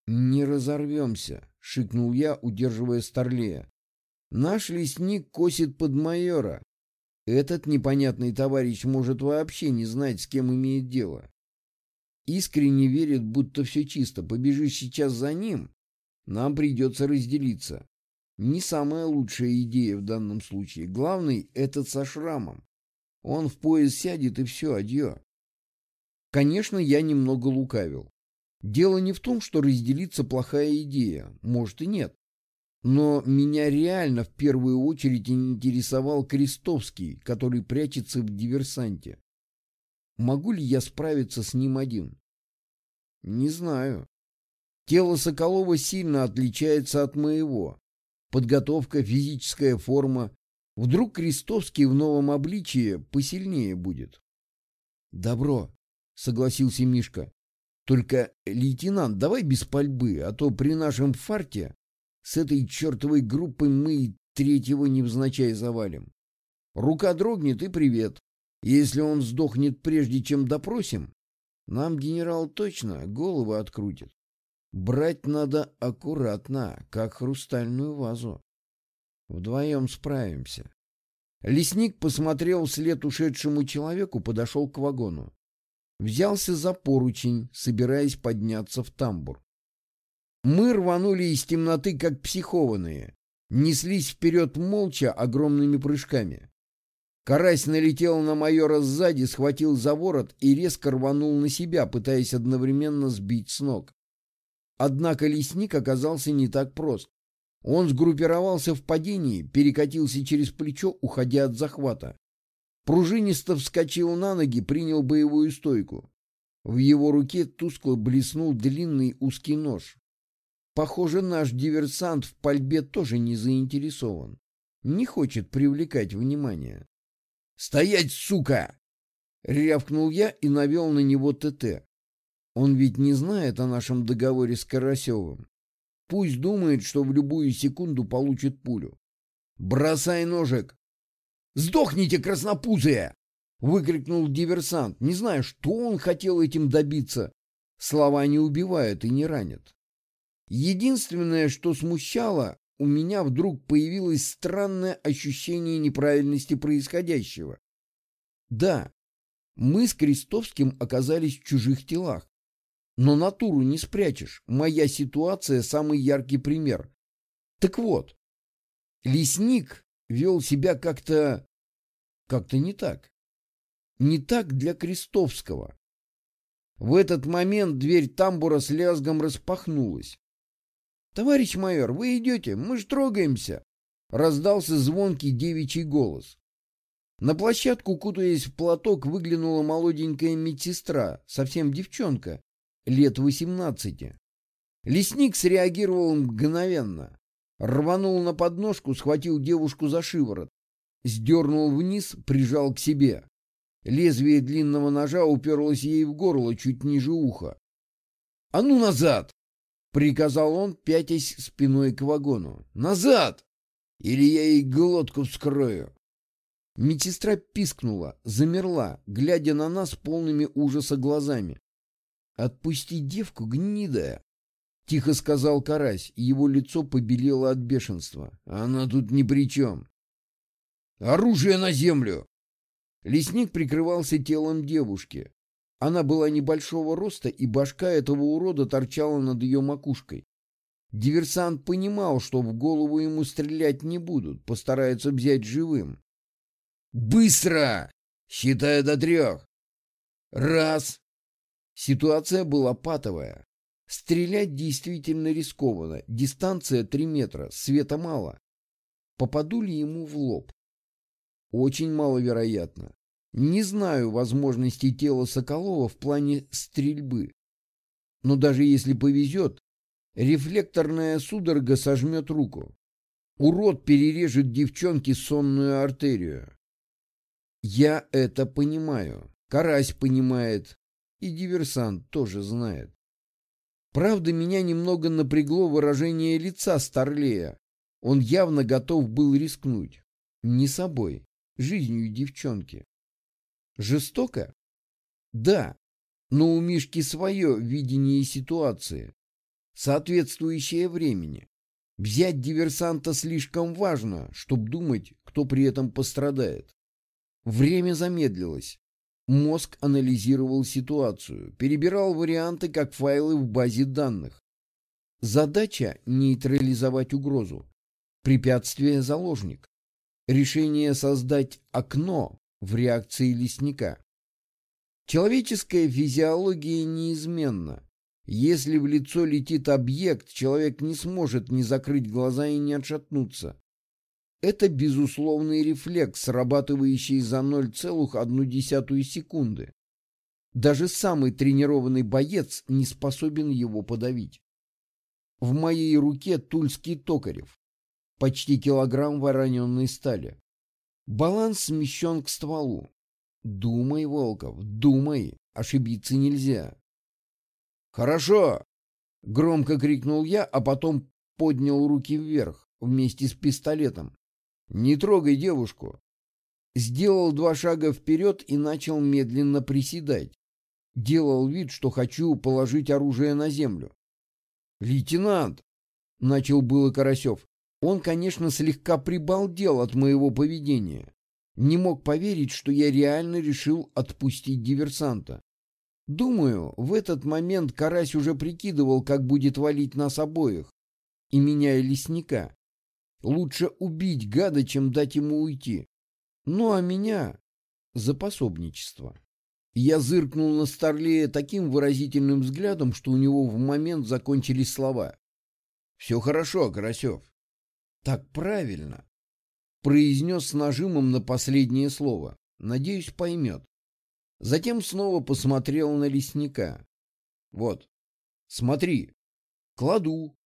«Не разорвемся», — шикнул я, удерживая Старлея. «Наш лесник косит под майора. Этот непонятный товарищ может вообще не знать, с кем имеет дело. Искренне верит, будто все чисто. Побежишь сейчас за ним, нам придется разделиться. Не самая лучшая идея в данном случае. Главный — этот со шрамом. Он в поезд сядет и все, адье». Конечно, я немного лукавил. Дело не в том, что разделиться плохая идея, может и нет. Но меня реально в первую очередь интересовал Крестовский, который прячется в диверсанте. Могу ли я справиться с ним один? Не знаю. Тело Соколова сильно отличается от моего. Подготовка, физическая форма. Вдруг Крестовский в новом обличии посильнее будет. Добро, согласился Мишка. Только, лейтенант, давай без пальбы, а то при нашем фарте с этой чертовой группой мы третьего невзначай завалим. Рука дрогнет и привет. Если он сдохнет прежде, чем допросим, нам генерал точно голову открутит. Брать надо аккуратно, как хрустальную вазу. Вдвоем справимся. Лесник посмотрел вслед ушедшему человеку, подошел к вагону. Взялся за поручень, собираясь подняться в тамбур. Мы рванули из темноты, как психованные. Неслись вперед молча огромными прыжками. Карась налетел на майора сзади, схватил за ворот и резко рванул на себя, пытаясь одновременно сбить с ног. Однако лесник оказался не так прост. Он сгруппировался в падении, перекатился через плечо, уходя от захвата. Пружинисто вскочил на ноги, принял боевую стойку. В его руке тускло блеснул длинный узкий нож. Похоже, наш диверсант в пальбе тоже не заинтересован. Не хочет привлекать внимание. «Стоять, сука!» — рявкнул я и навел на него ТТ. Он ведь не знает о нашем договоре с Карасевым. Пусть думает, что в любую секунду получит пулю. «Бросай ножик!» «Сдохните, краснопузые!» — выкрикнул диверсант. Не знаю, что он хотел этим добиться. Слова не убивают и не ранят. Единственное, что смущало, у меня вдруг появилось странное ощущение неправильности происходящего. Да, мы с Крестовским оказались в чужих телах. Но натуру не спрячешь. Моя ситуация — самый яркий пример. Так вот, лесник вел себя как-то... как-то не так. Не так для Крестовского. В этот момент дверь тамбура с лязгом распахнулась. «Товарищ майор, вы идете? Мы ж трогаемся!» Раздался звонкий девичий голос. На площадку, кутаясь в платок, выглянула молоденькая медсестра, совсем девчонка, лет восемнадцати. Лесник среагировал мгновенно. Рванул на подножку, схватил девушку за шиворот. Сдернул вниз, прижал к себе. Лезвие длинного ножа уперлось ей в горло, чуть ниже уха. «А ну назад!» — приказал он, пятясь спиной к вагону. «Назад! Или я ей глотку вскрою!» Медсестра пискнула, замерла, глядя на нас полными ужаса глазами. «Отпусти девку, гнидая!» — тихо сказал Карась, его лицо побелело от бешенства. «Она тут ни при чем!» «Оружие на землю!» Лесник прикрывался телом девушки. Она была небольшого роста, и башка этого урода торчала над ее макушкой. Диверсант понимал, что в голову ему стрелять не будут, постараются взять живым. «Быстро!» считая до трех. Раз, Ситуация была патовая. Стрелять действительно рискованно. Дистанция 3 метра, света мало. Попаду ли ему в лоб? Очень маловероятно. Не знаю возможностей тела Соколова в плане стрельбы. Но даже если повезет, рефлекторная судорога сожмет руку. Урод перережет девчонке сонную артерию. Я это понимаю. Карась понимает и диверсант тоже знает. Правда, меня немного напрягло выражение лица Старлея. Он явно готов был рискнуть. Не собой, жизнью девчонки. Жестоко? Да, но у Мишки свое видение ситуации, соответствующее времени. Взять диверсанта слишком важно, чтобы думать, кто при этом пострадает. Время замедлилось. Мозг анализировал ситуацию, перебирал варианты как файлы в базе данных. Задача — нейтрализовать угрозу. Препятствие — заложник. Решение создать окно в реакции лесника. Человеческая физиология неизменна. Если в лицо летит объект, человек не сможет не закрыть глаза и не отшатнуться. Это безусловный рефлекс, срабатывающий за 0,1 секунды. Даже самый тренированный боец не способен его подавить. В моей руке тульский токарев. Почти килограмм вороненной стали. Баланс смещен к стволу. Думай, Волков, думай, ошибиться нельзя. Хорошо! Громко крикнул я, а потом поднял руки вверх вместе с пистолетом. Не трогай девушку. Сделал два шага вперед и начал медленно приседать. Делал вид, что хочу положить оружие на землю. «Лейтенант!» — начал было Карасев. Он, конечно, слегка прибалдел от моего поведения. Не мог поверить, что я реально решил отпустить диверсанта. Думаю, в этот момент Карась уже прикидывал, как будет валить нас обоих, и меня и лесника. Лучше убить гада, чем дать ему уйти. Ну а меня за пособничество. Я зыркнул на Старлея таким выразительным взглядом, что у него в момент закончились слова. «Все хорошо, Карасев». «Так правильно», — произнес с нажимом на последнее слово. Надеюсь, поймет. Затем снова посмотрел на лесника. «Вот, смотри, кладу,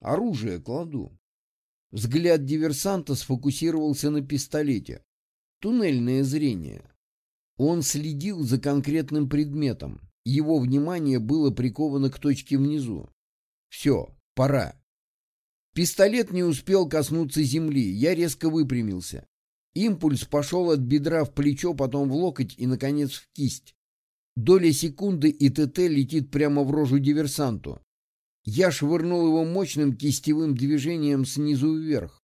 оружие кладу». Взгляд диверсанта сфокусировался на пистолете. Туннельное зрение. Он следил за конкретным предметом. Его внимание было приковано к точке внизу. Все, пора. Пистолет не успел коснуться земли. Я резко выпрямился. Импульс пошел от бедра в плечо, потом в локоть и, наконец, в кисть. Доля секунды, и ТТ летит прямо в рожу диверсанту. Я швырнул его мощным кистевым движением снизу вверх.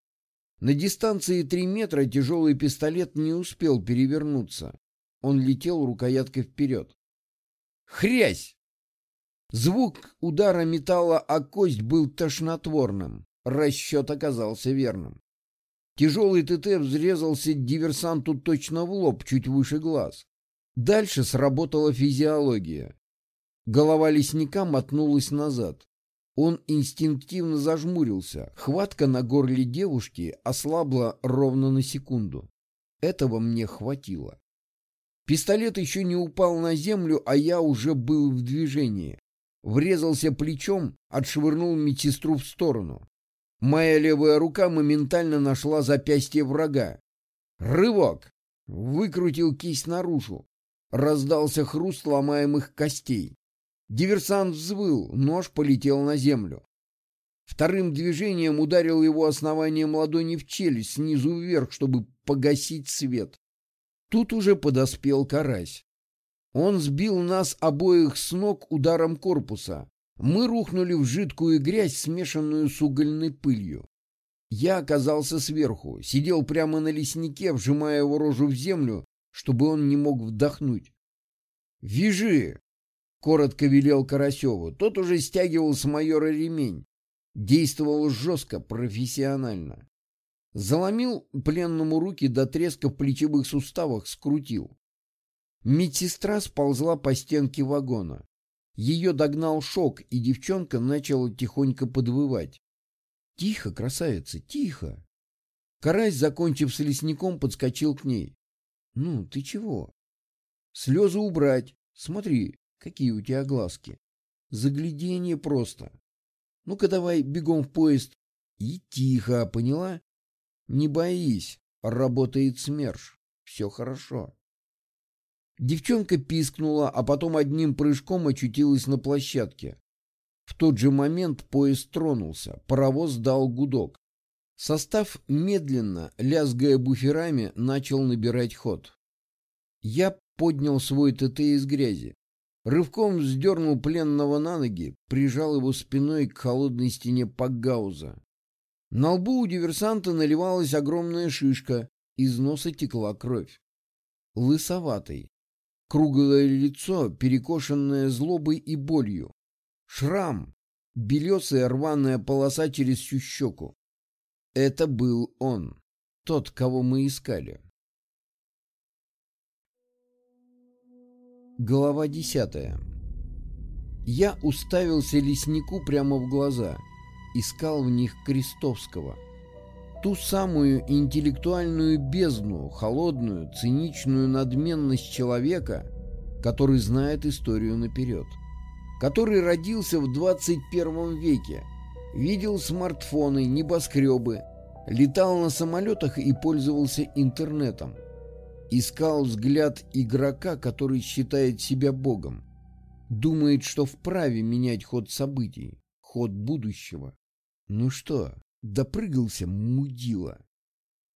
На дистанции 3 метра тяжелый пистолет не успел перевернуться. Он летел рукояткой вперед. Хрясь! Звук удара металла о кость был тошнотворным. Расчет оказался верным. Тяжелый ТТ взрезался диверсанту точно в лоб, чуть выше глаз. Дальше сработала физиология. Голова лесника мотнулась назад. Он инстинктивно зажмурился. Хватка на горле девушки ослабла ровно на секунду. Этого мне хватило. Пистолет еще не упал на землю, а я уже был в движении. Врезался плечом, отшвырнул медсестру в сторону. Моя левая рука моментально нашла запястье врага. Рывок! Выкрутил кисть наружу. Раздался хруст ломаемых костей. Диверсант взвыл, нож полетел на землю. Вторым движением ударил его основанием ладони в челюсть снизу вверх, чтобы погасить свет. Тут уже подоспел карась. Он сбил нас обоих с ног ударом корпуса. Мы рухнули в жидкую грязь, смешанную с угольной пылью. Я оказался сверху, сидел прямо на леснике, вжимая его рожу в землю, чтобы он не мог вдохнуть. «Вяжи!» Коротко велел Карасеву. Тот уже стягивал с майора ремень. Действовал жестко, профессионально. Заломил пленному руки до треска в плечевых суставах, скрутил. Медсестра сползла по стенке вагона. Ее догнал шок, и девчонка начала тихонько подвывать. «Тихо, красавица, тихо!» Карась, закончив с лесником, подскочил к ней. «Ну, ты чего?» «Слезы убрать. Смотри, Какие у тебя глазки? Загляденье просто. Ну-ка давай бегом в поезд. И тихо, поняла? Не боись, работает СМЕРШ. Все хорошо. Девчонка пискнула, а потом одним прыжком очутилась на площадке. В тот же момент поезд тронулся, паровоз дал гудок. Состав медленно, лязгая буферами, начал набирать ход. Я поднял свой ТТ из грязи. Рывком вздернул пленного на ноги, прижал его спиной к холодной стене Пакгауза. На лбу у диверсанта наливалась огромная шишка, из носа текла кровь. Лысоватый. Круглое лицо, перекошенное злобой и болью. Шрам. Белесая рваная полоса через всю щеку. Это был он. Тот, кого мы искали. Глава десятая. Я уставился леснику прямо в глаза, искал в них Крестовского. Ту самую интеллектуальную бездну, холодную, циничную надменность человека, который знает историю наперед, который родился в 21 веке, видел смартфоны, небоскребы, летал на самолетах и пользовался интернетом. Искал взгляд игрока, который считает себя богом. Думает, что вправе менять ход событий, ход будущего. Ну что, допрыгался мудила.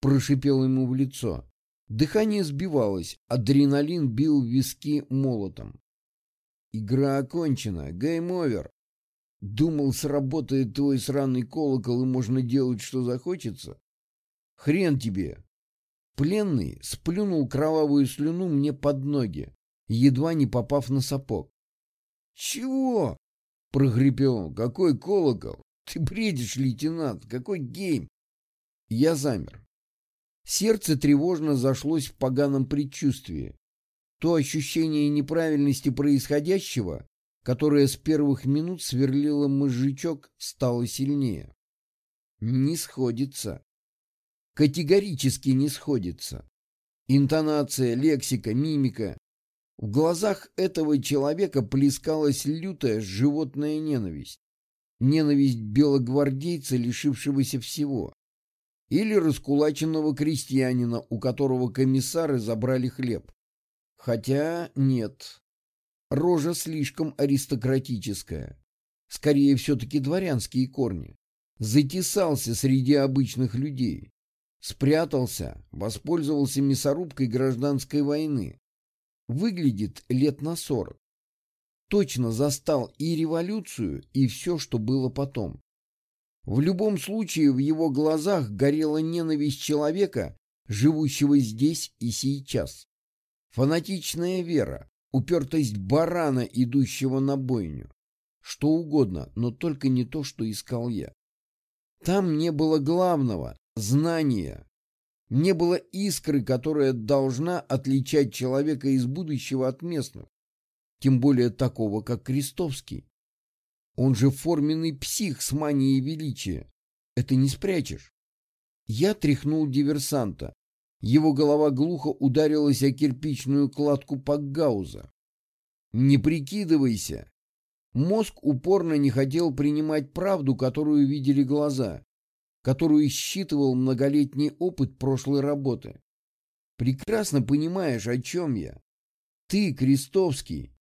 Прошипел ему в лицо. Дыхание сбивалось, адреналин бил виски молотом. Игра окончена, game over. Думал, сработает твой сраный колокол и можно делать, что захочется? Хрен тебе. Пленный сплюнул кровавую слюну мне под ноги, едва не попав на сапог. «Чего?» — прогрепел он. «Какой колокол? Ты бредишь, лейтенант! Какой гейм?» Я замер. Сердце тревожно зашлось в поганом предчувствии. То ощущение неправильности происходящего, которое с первых минут сверлило мозжечок, стало сильнее. Не сходится. Категорически не сходится. Интонация, лексика, мимика. В глазах этого человека плескалась лютая животная ненависть. Ненависть белогвардейца, лишившегося всего. Или раскулаченного крестьянина, у которого комиссары забрали хлеб. Хотя нет. Рожа слишком аристократическая. Скорее, все-таки дворянские корни. Затесался среди обычных людей. Спрятался, воспользовался мясорубкой гражданской войны. Выглядит лет на сорок. Точно застал и революцию, и все, что было потом. В любом случае в его глазах горела ненависть человека, живущего здесь и сейчас. Фанатичная вера, упертость барана, идущего на бойню. Что угодно, но только не то, что искал я. Там не было главного — знания. Не было искры, которая должна отличать человека из будущего от местных. Тем более такого, как Крестовский. Он же форменный псих с манией величия. Это не спрячешь. Я тряхнул диверсанта. Его голова глухо ударилась о кирпичную кладку Пакгауза. «Не прикидывайся!» Мозг упорно не хотел принимать правду, которую видели глаза, которую считывал многолетний опыт прошлой работы. Прекрасно понимаешь, о чем я. Ты, Крестовский,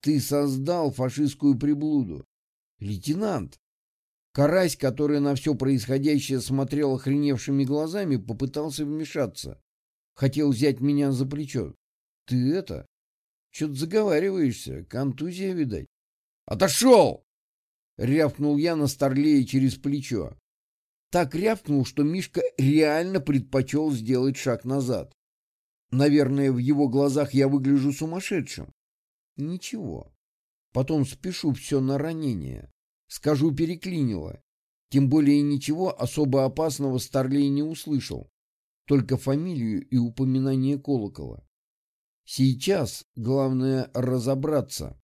ты создал фашистскую приблуду. Лейтенант, Карась, который на все происходящее смотрел охреневшими глазами, попытался вмешаться. Хотел взять меня за плечо. Ты это? Что-то заговариваешься. Контузия, видать. Отошел! Рявкнул я на Старлея через плечо. Так рявкнул, что Мишка реально предпочел сделать шаг назад. Наверное, в его глазах я выгляжу сумасшедшим. Ничего. Потом спешу все на ранение. Скажу, переклинило. Тем более ничего особо опасного Старлей не услышал. Только фамилию и упоминание колокола. Сейчас главное разобраться.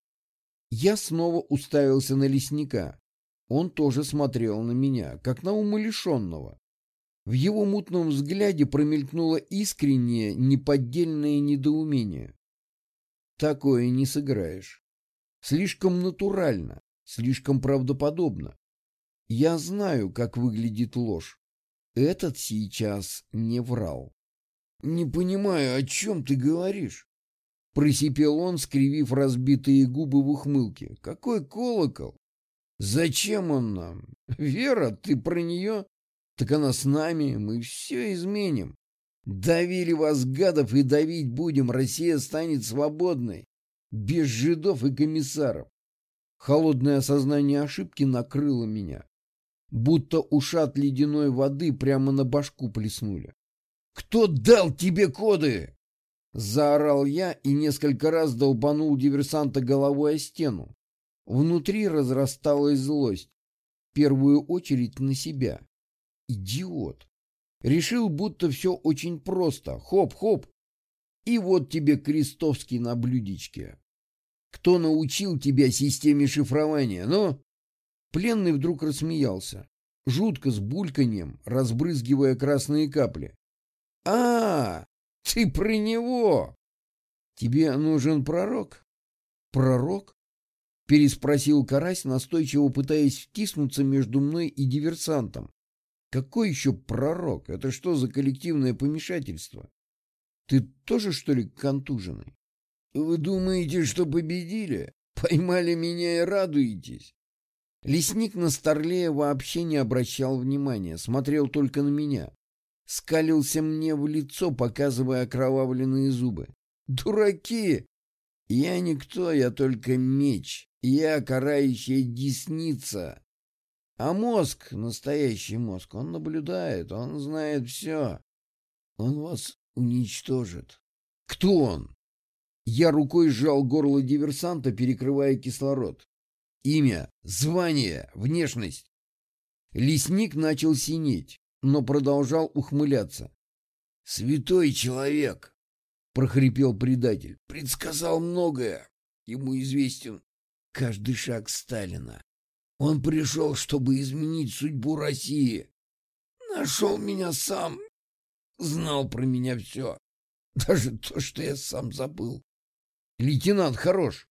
Я снова уставился на лесника. Он тоже смотрел на меня, как на умалишенного. В его мутном взгляде промелькнуло искреннее, неподдельное недоумение. Такое не сыграешь. Слишком натурально. Слишком правдоподобно. Я знаю, как выглядит ложь. Этот сейчас не врал. «Не понимаю, о чем ты говоришь?» Просипел он, скривив разбитые губы в ухмылке. «Какой колокол? Зачем он нам? Вера, ты про нее? Так она с нами, мы все изменим. Давили вас, гадов, и давить будем, Россия станет свободной, без жидов и комиссаров. Холодное осознание ошибки накрыло меня. Будто ушат ледяной воды прямо на башку плеснули. «Кто дал тебе коды?» Заорал я и несколько раз долбанул диверсанта головой о стену. Внутри разрасталась злость. В первую очередь на себя. Идиот. Решил, будто все очень просто. Хоп-хоп. И вот тебе Крестовский на блюдечке. Кто научил тебя системе шифрования, ну?» Пленный вдруг рассмеялся, жутко с бульканьем, разбрызгивая красные капли. «А, ты про него! Тебе нужен пророк?» «Пророк?» — переспросил Карась, настойчиво пытаясь втиснуться между мной и диверсантом. «Какой еще пророк? Это что за коллективное помешательство?» Ты тоже, что ли, контуженный? Вы думаете, что победили? Поймали меня и радуетесь? Лесник на Старлея вообще не обращал внимания, смотрел только на меня. Скалился мне в лицо, показывая окровавленные зубы. «Дураки! Я никто, я только меч. Я карающая десница. А мозг, настоящий мозг, он наблюдает, он знает все. Он вас уничтожит. Кто он? Я рукой сжал горло диверсанта, перекрывая кислород. Имя, звание, внешность. Лесник начал синеть, но продолжал ухмыляться. «Святой человек!» — прохрипел предатель. «Предсказал многое. Ему известен каждый шаг Сталина. Он пришел, чтобы изменить судьбу России. Нашел меня сам. Знал про меня все. Даже то, что я сам забыл. Лейтенант хорош.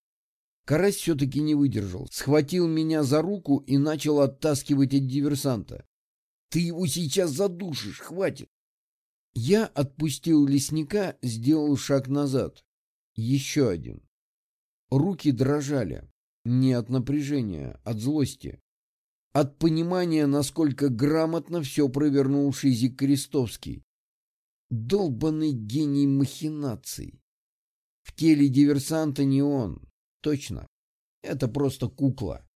Карась все-таки не выдержал. Схватил меня за руку и начал оттаскивать от диверсанта. Ты его сейчас задушишь, хватит. Я отпустил лесника, сделал шаг назад. Еще один. Руки дрожали. Не от напряжения, от злости. От понимания, насколько грамотно все провернул Шизик Крестовский. Долбанный гений махинаций. В теле диверсанта не он. Точно. Это просто кукла.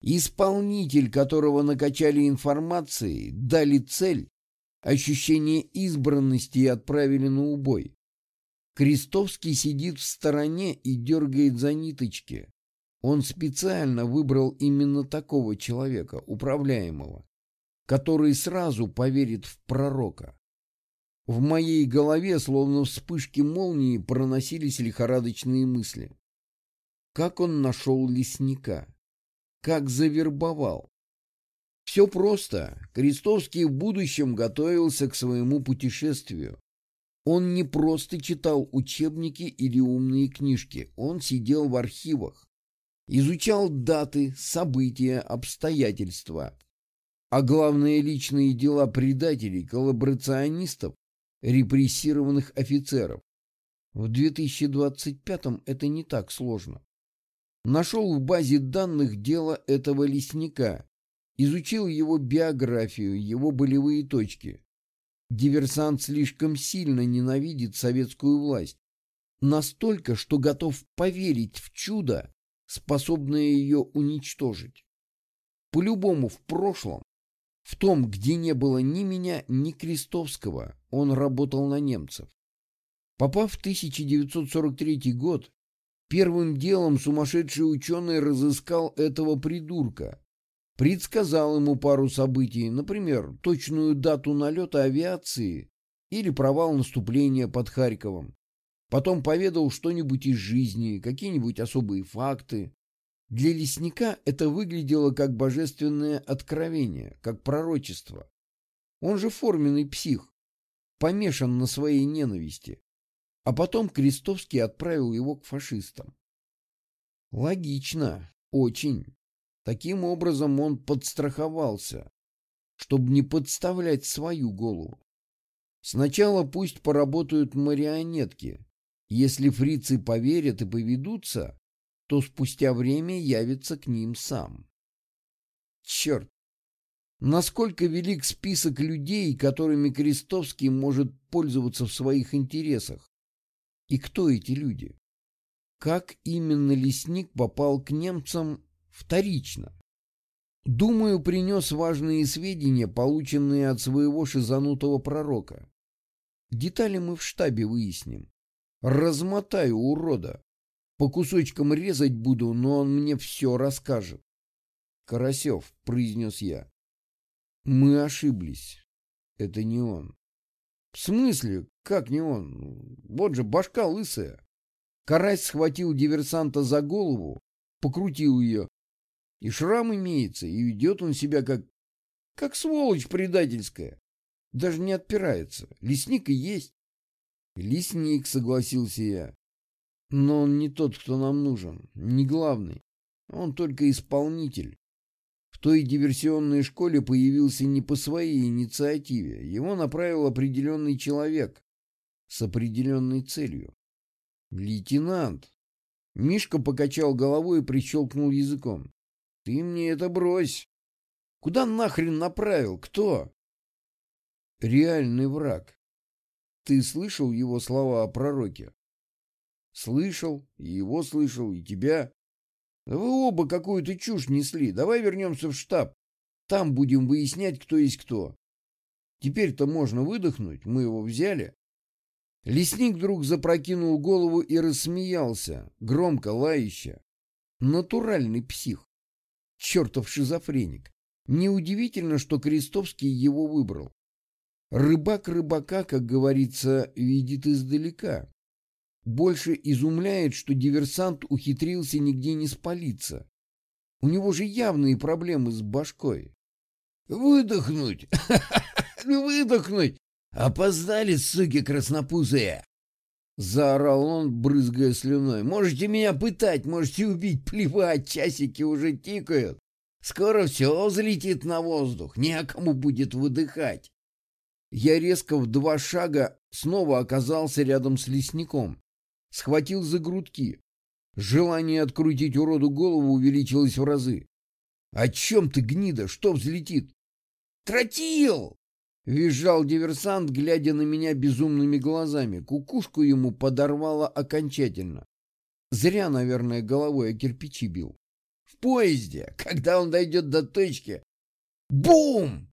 Исполнитель, которого накачали информацией, дали цель, ощущение избранности и отправили на убой. Крестовский сидит в стороне и дергает за ниточки. Он специально выбрал именно такого человека, управляемого, который сразу поверит в пророка. В моей голове, словно вспышки молнии, проносились лихорадочные мысли. Как он нашел лесника? Как завербовал? Все просто. Крестовский в будущем готовился к своему путешествию. Он не просто читал учебники или умные книжки, он сидел в архивах изучал даты, события, обстоятельства, а главное личные дела предателей, коллаборационистов, репрессированных офицеров. В 2025-м это не так сложно. Нашел в базе данных дело этого лесника, изучил его биографию, его болевые точки. Диверсант слишком сильно ненавидит советскую власть, настолько, что готов поверить в чудо, способное ее уничтожить. По-любому в прошлом, в том, где не было ни меня, ни Крестовского, он работал на немцев. Попав в 1943 год, первым делом сумасшедший ученый разыскал этого придурка, предсказал ему пару событий, например, точную дату налета авиации или провал наступления под Харьковом, Потом поведал что-нибудь из жизни, какие-нибудь особые факты. Для лесника это выглядело как божественное откровение, как пророчество. Он же форменный псих, помешан на своей ненависти. А потом Крестовский отправил его к фашистам. Логично, очень. Таким образом он подстраховался, чтобы не подставлять свою голову. Сначала пусть поработают марионетки, если фрицы поверят и поведутся, то спустя время явится к ним сам. Черт! Насколько велик список людей, которыми Крестовский может пользоваться в своих интересах? И кто эти люди? Как именно лесник попал к немцам вторично? Думаю, принес важные сведения, полученные от своего шизанутого пророка. Детали мы в штабе выясним. Размотаю урода. По кусочкам резать буду, но он мне все расскажет. Карасев, произнес я. Мы ошиблись. Это не он. В смысле? Как не он? Вот же башка лысая. Карась схватил диверсанта за голову, покрутил ее. И шрам имеется, и ведет он себя как... как сволочь предательская. Даже не отпирается. Лесник и есть. «Лесник», — согласился я. «Но он не тот, кто нам нужен, не главный. Он только исполнитель. В той диверсионной школе появился не по своей инициативе. Его направил определенный человек. с определенной целью. Лейтенант. Мишка покачал головой и прищелкнул языком. Ты мне это брось. Куда нахрен направил? Кто? Реальный враг. Ты слышал его слова о пророке? Слышал, и его слышал, и тебя. Вы оба какую-то чушь несли. Давай вернемся в штаб. Там будем выяснять, кто есть кто. Теперь-то можно выдохнуть, мы его взяли. Лесник вдруг запрокинул голову и рассмеялся, громко, лающе. Натуральный псих. Чертов шизофреник. Неудивительно, что Крестовский его выбрал. Рыбак рыбака, как говорится, видит издалека. Больше изумляет, что диверсант ухитрился нигде не спалиться. У него же явные проблемы с башкой. «Выдохнуть! Выдохнуть! Опоздали, суки краснопузые!» Заорал он, брызгая слюной. «Можете меня пытать, можете убить, плевать, часики уже тикают. Скоро все взлетит на воздух, некому будет выдыхать». Я резко в два шага снова оказался рядом с лесником схватил за грудки. Желание открутить уроду голову увеличилось в разы. «О чем ты, гнида? Что взлетит?» «Тротил!» — визжал диверсант, глядя на меня безумными глазами. Кукушку ему подорвало окончательно. Зря, наверное, головой о кирпичи бил. В поезде, когда он дойдет до точки, бум!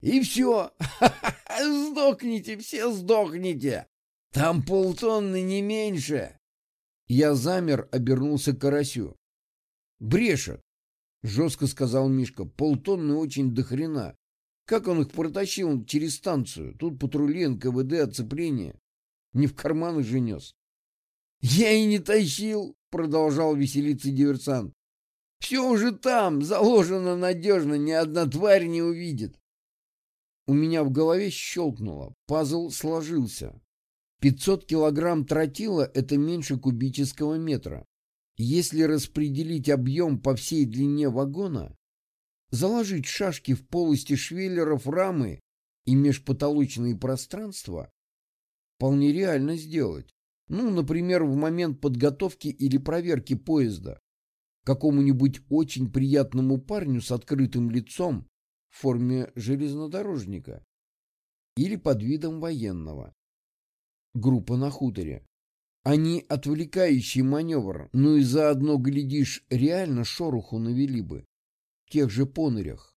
И все. Сдохните, все сдохните. Там полтонны не меньше. Я замер, обернулся к карасю. Брешет, жестко сказал Мишка. Полтонны очень дохрена. Как он их протащил через станцию? Тут патрули, НКВД, оцепление. Не в карманы же нес. Я и не тащил, продолжал веселиться диверсант. Все уже там, заложено надежно, ни одна тварь не увидит. У меня в голове щелкнуло, пазл сложился. 500 килограмм тротила – это меньше кубического метра. Если распределить объем по всей длине вагона, заложить шашки в полости швеллеров рамы и межпотолочные пространства, вполне реально сделать. Ну, например, в момент подготовки или проверки поезда какому-нибудь очень приятному парню с открытым лицом в форме железнодорожника или под видом военного группа на хуторе. Они отвлекающий маневр, ну и заодно, глядишь, реально шороху навели бы. В тех же понырях.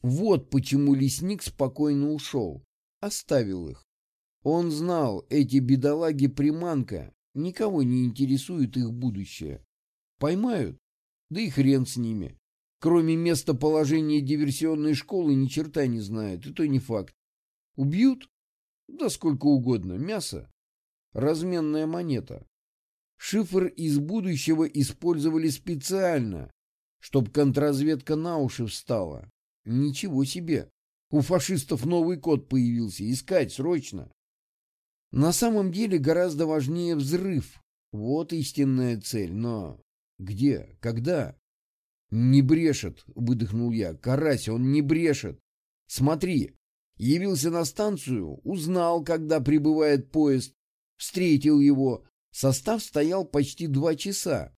Вот почему лесник спокойно ушел. Оставил их. Он знал, эти бедолаги приманка, никого не интересует их будущее. Поймают? Да и хрен с ними. Кроме местоположения диверсионной школы ни черта не знают, и то не факт. Убьют? Да сколько угодно. Мясо. Разменная монета. Шифр из будущего использовали специально, чтобы контрразведка на уши встала. Ничего себе. У фашистов новый код появился. Искать срочно. На самом деле гораздо важнее взрыв. Вот истинная цель. Но где? Когда? Не брешет, выдохнул я. Карась, он не брешет. Смотри, Явился на станцию, узнал, когда прибывает поезд, встретил его. Состав стоял почти два часа.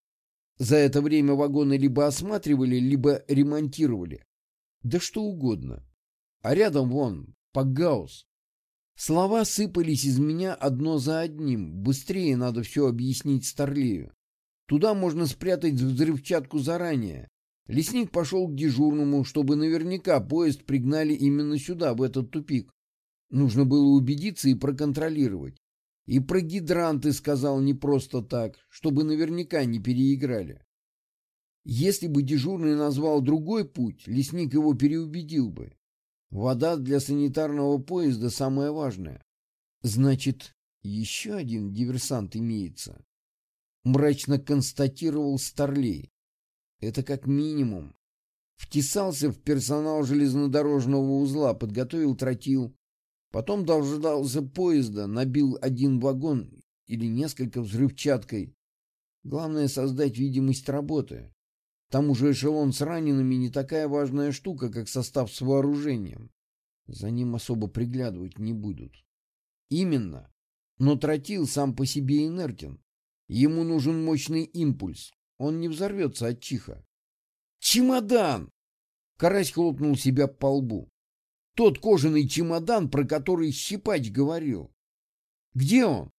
За это время вагоны либо осматривали, либо ремонтировали. Да что угодно. А рядом вон, Пагаус. Слова сыпались из меня одно за одним. Быстрее надо все объяснить Старлею. Туда можно спрятать взрывчатку заранее. Лесник пошел к дежурному, чтобы наверняка поезд пригнали именно сюда, в этот тупик. Нужно было убедиться и проконтролировать. И про гидранты сказал не просто так, чтобы наверняка не переиграли. Если бы дежурный назвал другой путь, лесник его переубедил бы. Вода для санитарного поезда самое важное. Значит, еще один диверсант имеется. Мрачно констатировал Старлей. Это как минимум. Втесался в персонал железнодорожного узла, подготовил тротил. Потом дождался поезда, набил один вагон или несколько взрывчаткой. Главное создать видимость работы. К тому же эшелон с ранеными не такая важная штука, как состав с вооружением. За ним особо приглядывать не будут. Именно. Но тротил сам по себе инертен. Ему нужен мощный импульс. Он не взорвется от чиха. «Чемодан!» Карась хлопнул себя по лбу. «Тот кожаный чемодан, про который Щипач говорил. Где он?»